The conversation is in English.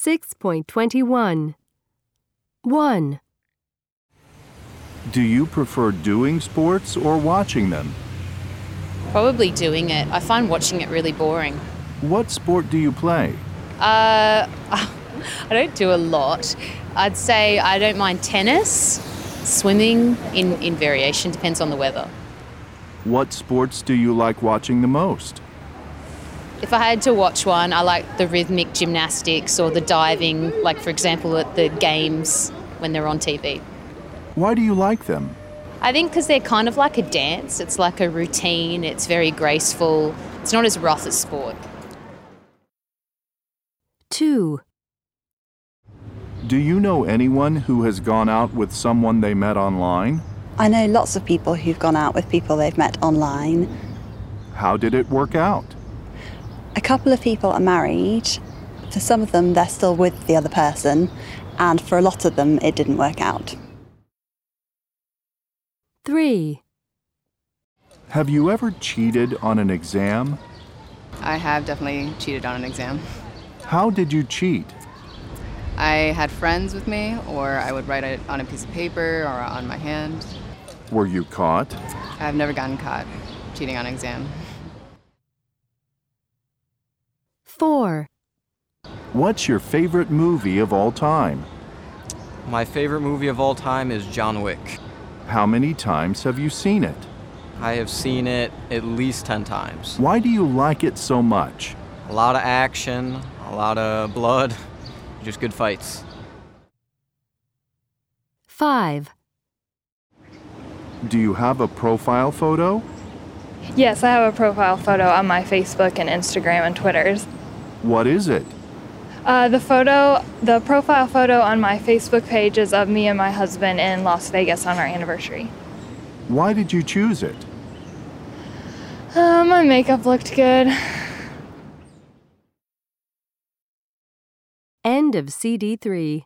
6.21 1. Do you prefer doing sports or watching them? Probably doing it. I find watching it really boring. What sport do you play? Uh, I don't do a lot. I'd say I don't mind tennis, swimming in, in variation, depends on the weather. What sports do you like watching the most? If I had to watch one, I like the rhythmic gymnastics or the diving, like for example at the games when they're on TV. Why do you like them? I think because they're kind of like a dance, it's like a routine, it's very graceful, it's not as rough as sport. 2. Do you know anyone who has gone out with someone they met online? I know lots of people who've gone out with people they've met online. How did it work out? A couple of people are married. For some of them, they're still with the other person, and for a lot of them, it didn't work out. 3. Have you ever cheated on an exam? I have definitely cheated on an exam. How did you cheat? I had friends with me, or I would write it on a piece of paper or on my hand. Were you caught? I've never gotten caught cheating on an exam. 4. What's your favorite movie of all time? My favorite movie of all time is John Wick. How many times have you seen it? I have seen it at least 10 times. Why do you like it so much? A lot of action, a lot of blood, just good fights. 5. Do you have a profile photo? Yes, I have a profile photo on my Facebook and Instagram and Twitters. What is it? Uh, the photo, the profile photo on my Facebook page is of me and my husband in Las Vegas on our anniversary. Why did you choose it? Uh, my makeup looked good. End of CD3.